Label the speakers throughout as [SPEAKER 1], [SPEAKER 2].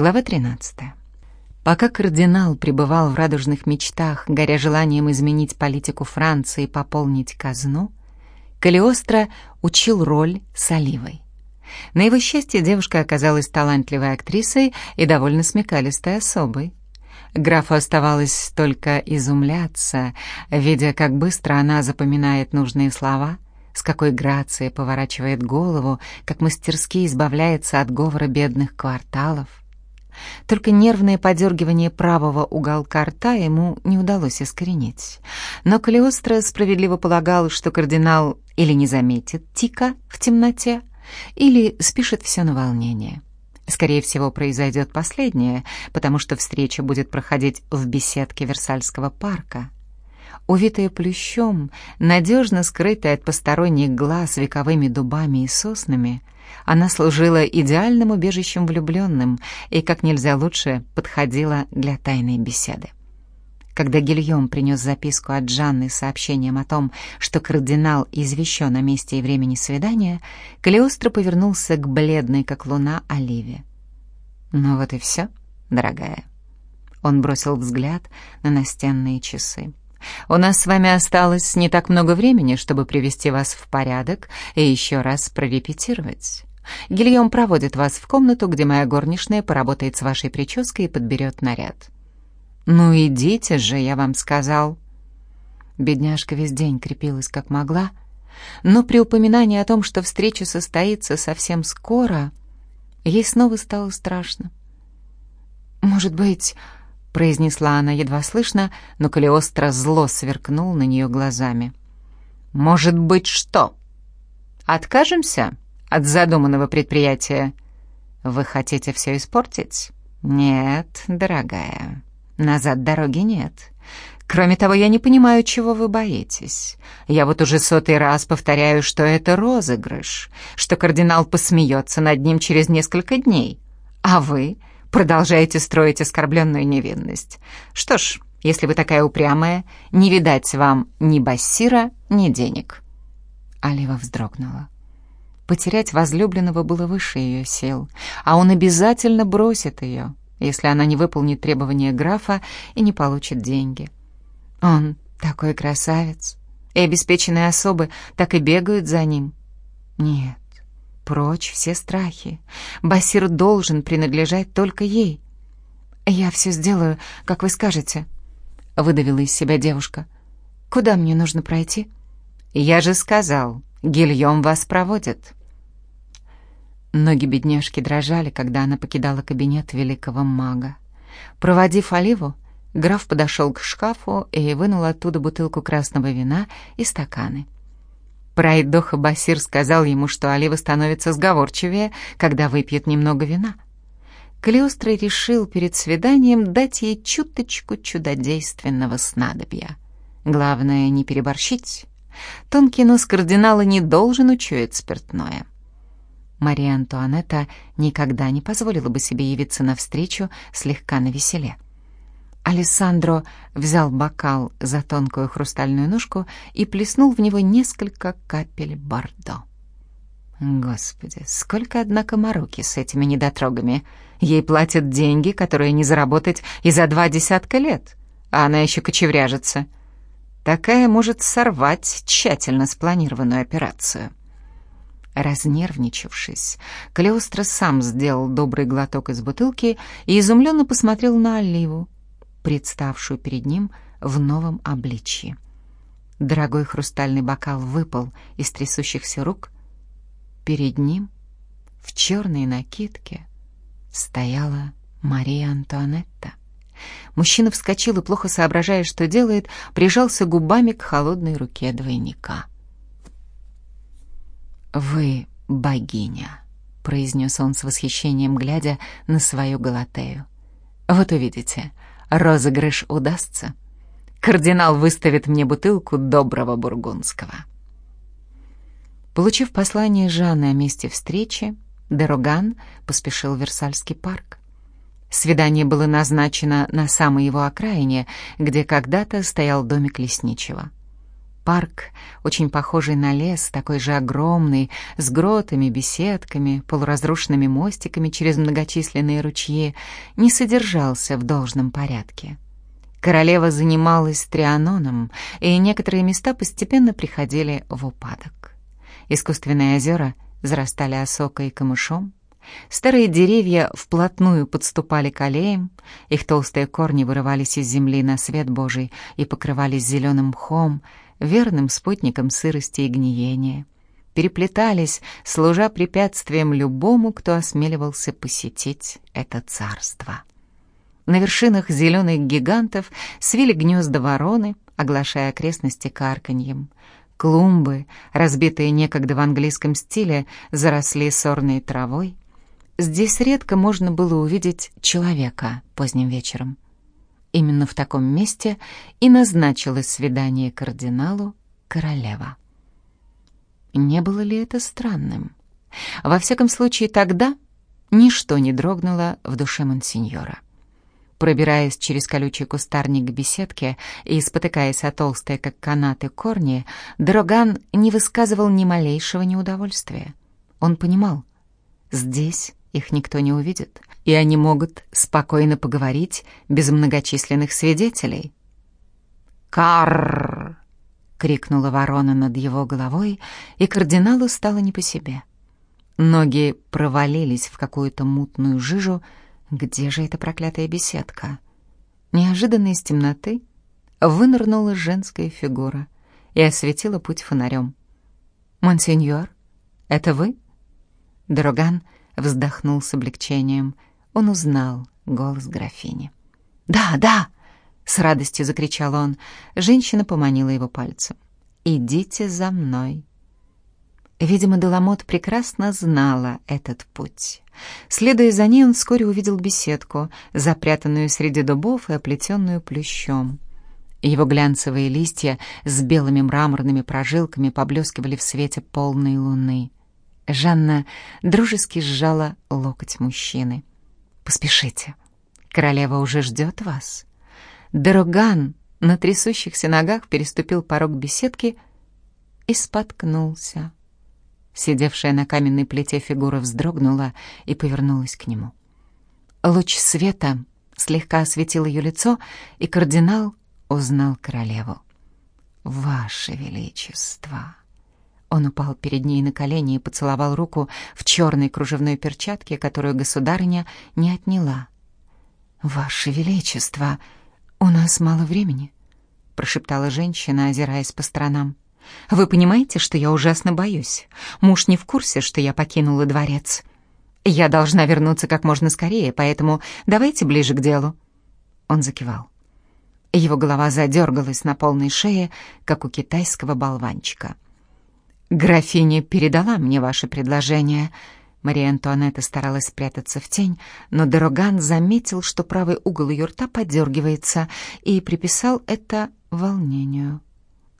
[SPEAKER 1] Глава 13. Пока кардинал пребывал в радужных мечтах, горя желанием изменить политику Франции и пополнить казну, Калиостро учил роль с Оливой. На его счастье девушка оказалась талантливой актрисой и довольно смекалистой особой. Графу оставалось только изумляться, видя, как быстро она запоминает нужные слова, с какой грацией поворачивает голову, как мастерски избавляется от говора бедных кварталов. Только нервное подергивание правого уголка рта ему не удалось искоренить. Но Калиостро справедливо полагал, что кардинал или не заметит тика в темноте, или спишет все на волнение. Скорее всего, произойдет последнее, потому что встреча будет проходить в беседке Версальского парка. Увитая плющом, надежно скрытая от посторонних глаз вековыми дубами и соснами — она служила идеальным убежищем влюбленным и как нельзя лучше подходила для тайной беседы. Когда Гильем принес записку от Жанны с сообщением о том, что кардинал извещен о месте и времени свидания, Калиостро повернулся к бледной, как луна, Оливе. «Ну вот и все, дорогая». Он бросил взгляд на настенные часы. У нас с вами осталось не так много времени, чтобы привести вас в порядок и еще раз прорепетировать. Гильем проводит вас в комнату, где моя горничная поработает с вашей прической и подберет наряд. Ну идите же, я вам сказал. Бедняжка весь день крепилась как могла, но при упоминании о том, что встреча состоится совсем скоро, ей снова стало страшно. Может быть, — произнесла она едва слышно, но Калиостро зло сверкнул на нее глазами. «Может быть, что? Откажемся от задуманного предприятия? Вы хотите все испортить? Нет, дорогая, назад дороги нет. Кроме того, я не понимаю, чего вы боитесь. Я вот уже сотый раз повторяю, что это розыгрыш, что кардинал посмеется над ним через несколько дней. А вы Продолжаете строить оскорбленную невинность. Что ж, если вы такая упрямая, не видать вам ни бассира, ни денег». Алива вздрогнула. Потерять возлюбленного было выше ее сил, а он обязательно бросит ее, если она не выполнит требования графа и не получит деньги. Он такой красавец, и обеспеченные особы так и бегают за ним. Нет, Прочь все страхи. Басир должен принадлежать только ей. «Я все сделаю, как вы скажете», — выдавила из себя девушка. «Куда мне нужно пройти?» «Я же сказал, Гильем вас проводит». Ноги бедняжки дрожали, когда она покидала кабинет великого мага. Проводив Оливу, граф подошел к шкафу и вынул оттуда бутылку красного вина и стаканы. Прайдоха Басир сказал ему, что Олива становится сговорчивее, когда выпьет немного вина. Калиостро решил перед свиданием дать ей чуточку чудодейственного снадобья. Главное, не переборщить. Тонкий нос кардинала не должен учуять спиртное. Мария Антуанетта никогда не позволила бы себе явиться навстречу слегка навеселе. Алессандро взял бокал за тонкую хрустальную ножку и плеснул в него несколько капель бордо. Господи, сколько, однако, мороки с этими недотрогами. Ей платят деньги, которые не заработать и за два десятка лет, а она еще кочевряжется. Такая может сорвать тщательно спланированную операцию. Разнервничавшись, Калиостро сам сделал добрый глоток из бутылки и изумленно посмотрел на Оливу представшую перед ним в новом обличье. Дорогой хрустальный бокал выпал из трясущихся рук. Перед ним, в черной накидке, стояла Мария Антуанетта. Мужчина вскочил и, плохо соображая, что делает, прижался губами к холодной руке двойника. «Вы богиня», — произнес он с восхищением, глядя на свою Галатею. «Вот увидите, розыгрыш удастся, кардинал выставит мне бутылку доброго бургундского. Получив послание Жанны о месте встречи, Дероган поспешил в Версальский парк. Свидание было назначено на самой его окраине, где когда-то стоял домик лесничего. Парк, очень похожий на лес, такой же огромный, с гротами, беседками, полуразрушенными мостиками через многочисленные ручьи, не содержался в должном порядке. Королева занималась трианоном, и некоторые места постепенно приходили в упадок. Искусственные озера зарастали осокой и камышом, Старые деревья вплотную подступали к аллеям, их толстые корни вырывались из земли на свет Божий и покрывались зеленым мхом, верным спутником сырости и гниения. Переплетались, служа препятствием любому, кто осмеливался посетить это царство. На вершинах зеленых гигантов свили гнезда вороны, оглашая окрестности карканьем. Клумбы, разбитые некогда в английском стиле, заросли сорной травой, Здесь редко можно было увидеть человека поздним вечером. Именно в таком месте и назначилось свидание кардиналу королева. Не было ли это странным? Во всяком случае, тогда ничто не дрогнуло в душе монсеньора. Пробираясь через колючий кустарник к беседке и спотыкаясь о толстые, как канаты, корни, Дроган не высказывал ни малейшего неудовольствия. Он понимал, здесь их никто не увидит, и они могут спокойно поговорить без многочисленных свидетелей. «Карр!» — крикнула ворона над его головой, и кардиналу стало не по себе. Ноги провалились в какую-то мутную жижу. Где же эта проклятая беседка? Неожиданно из темноты вынырнула женская фигура и осветила путь фонарем. «Монсеньор, это вы?» Дроган вздохнул с облегчением. Он узнал голос графини. «Да, да!» — с радостью закричал он. Женщина поманила его пальцем. «Идите за мной». Видимо, Деламот прекрасно знала этот путь. Следуя за ней, он вскоре увидел беседку, запрятанную среди дубов и оплетенную плющом. Его глянцевые листья с белыми мраморными прожилками поблескивали в свете полной луны. Жанна дружески сжала локоть мужчины. «Поспешите, королева уже ждет вас». Дороган на трясущихся ногах переступил порог беседки и споткнулся. Сидевшая на каменной плите фигура вздрогнула и повернулась к нему. Луч света слегка осветил ее лицо, и кардинал узнал королеву. «Ваше Величество!» Он упал перед ней на колени и поцеловал руку в черной кружевной перчатке, которую государыня не отняла. «Ваше Величество, у нас мало времени», — прошептала женщина, озираясь по сторонам. «Вы понимаете, что я ужасно боюсь? Муж не в курсе, что я покинула дворец. Я должна вернуться как можно скорее, поэтому давайте ближе к делу». Он закивал. Его голова задергалась на полной шее, как у китайского болванчика — «Графиня передала мне ваше предложение». Мария Антуанетта старалась спрятаться в тень, но Дороган заметил, что правый угол ее рта подергивается, и приписал это волнению.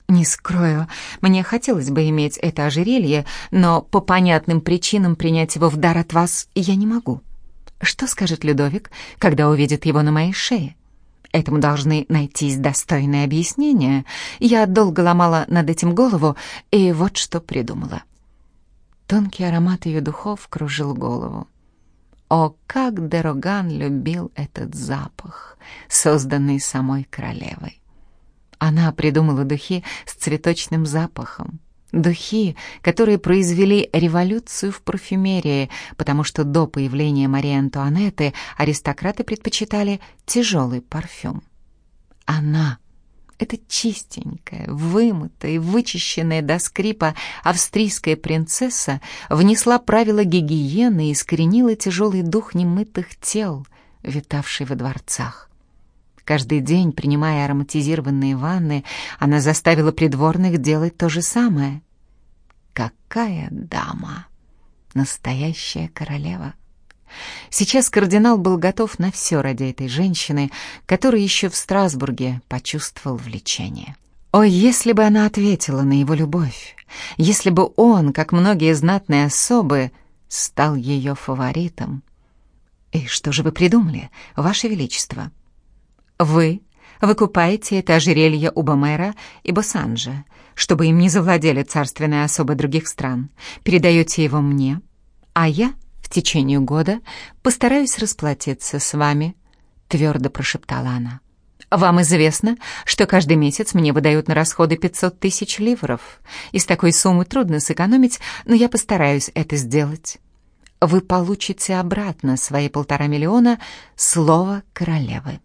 [SPEAKER 1] «Не скрою, мне хотелось бы иметь это ожерелье, но по понятным причинам принять его в дар от вас я не могу. Что скажет Людовик, когда увидит его на моей шее?» Этому должны найтись достойные объяснения. Я долго ломала над этим голову, и вот что придумала. Тонкий аромат ее духов кружил голову. О, как Дероган любил этот запах, созданный самой королевой. Она придумала духи с цветочным запахом, Духи, которые произвели революцию в парфюмерии, потому что до появления Марии Антуанетты аристократы предпочитали тяжелый парфюм. Она, эта чистенькая, вымытая, вычищенная до скрипа австрийская принцесса, внесла правила гигиены и искоренила тяжелый дух немытых тел, витавший во дворцах. Каждый день, принимая ароматизированные ванны, она заставила придворных делать то же самое. Какая дама! Настоящая королева! Сейчас кардинал был готов на все ради этой женщины, которая еще в Страсбурге почувствовал влечение. О, если бы она ответила на его любовь! Если бы он, как многие знатные особы, стал ее фаворитом! И что же вы придумали, Ваше Величество? Вы Вы купаете это ожерелье у Бомера и Босанжа, чтобы им не завладели царственные особы других стран. Передаете его мне, а я в течение года постараюсь расплатиться с вами», — твердо прошептала она. «Вам известно, что каждый месяц мне выдают на расходы 500 тысяч ливров. Из такой суммы трудно сэкономить, но я постараюсь это сделать. Вы получите обратно свои полтора миллиона слово королевы.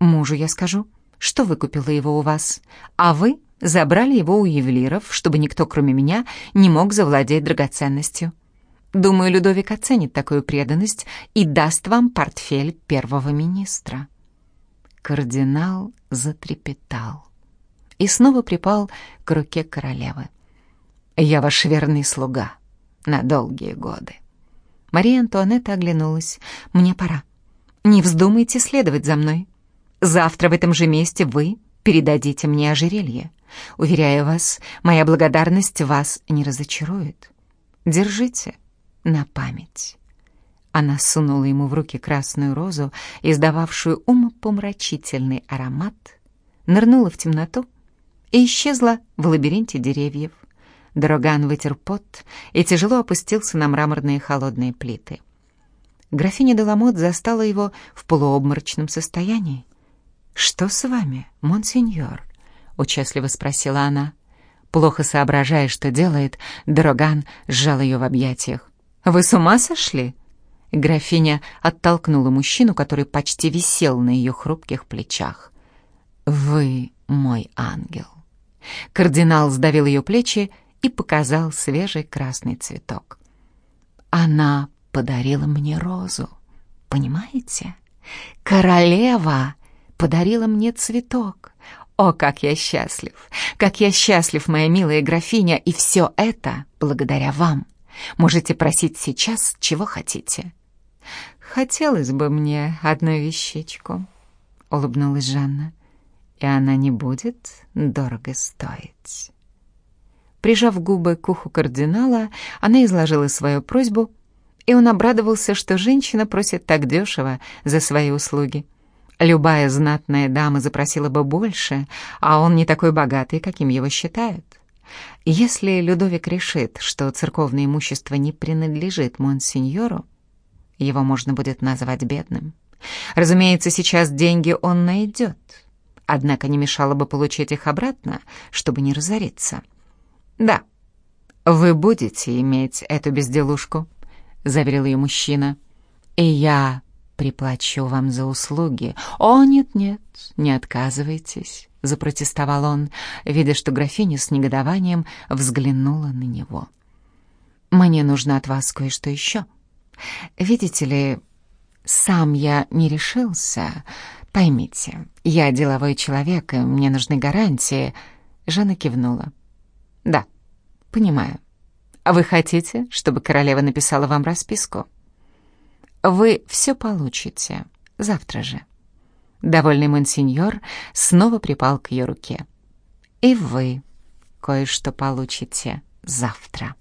[SPEAKER 1] Мужу я скажу, что выкупила его у вас, а вы забрали его у ювелиров, чтобы никто, кроме меня, не мог завладеть драгоценностью. Думаю, Людовик оценит такую преданность и даст вам портфель первого министра». Кардинал затрепетал и снова припал к руке королевы. «Я ваш верный слуга на долгие годы». Мария Антуанетта оглянулась. «Мне пора. Не вздумайте следовать за мной. Завтра в этом же месте вы передадите мне ожерелье. Уверяю вас, моя благодарность вас не разочарует. Держите на память». Она сунула ему в руки красную розу, издававшую умопомрачительный аромат, нырнула в темноту и исчезла в лабиринте деревьев. Дроган вытер пот и тяжело опустился на мраморные холодные плиты. Графиня Деламот застала его в полуобморочном состоянии. «Что с вами, монсеньор?» — участливо спросила она. Плохо соображая, что делает, Дроган сжал ее в объятиях. «Вы с ума сошли?» Графиня оттолкнула мужчину, который почти висел на ее хрупких плечах. «Вы мой ангел». Кардинал сдавил ее плечи и показал свежий красный цветок. «Она подарила мне розу, понимаете? Королева подарила мне цветок. О, как я счастлив! Как я счастлив, моя милая графиня, и все это благодаря вам. Можете просить сейчас, чего хотите». «Хотелось бы мне одну вещичку», — улыбнулась Жанна, «и она не будет дорого стоить». Прижав губы к уху кардинала, она изложила свою просьбу, и он обрадовался, что женщина просит так дешево за свои услуги. Любая знатная дама запросила бы больше, а он не такой богатый, каким его считают. Если Людовик решит, что церковное имущество не принадлежит монсеньору, его можно будет назвать бедным. Разумеется, сейчас деньги он найдет. Однако не мешало бы получить их обратно, чтобы не разориться. «Да, вы будете иметь эту безделушку», — заверил ее мужчина. «И я приплачу вам за услуги». «О, нет-нет, не отказывайтесь», — запротестовал он, видя, что графиня с негодованием взглянула на него. «Мне нужно от вас кое-что еще». Видите ли, сам я не решился. Поймите, я деловой человек, и мне нужны гарантии. Жанна кивнула. Да, понимаю. А вы хотите, чтобы королева написала вам расписку? Вы все получите завтра же. Довольный монсеньор снова припал к ее руке. И вы кое-что получите завтра.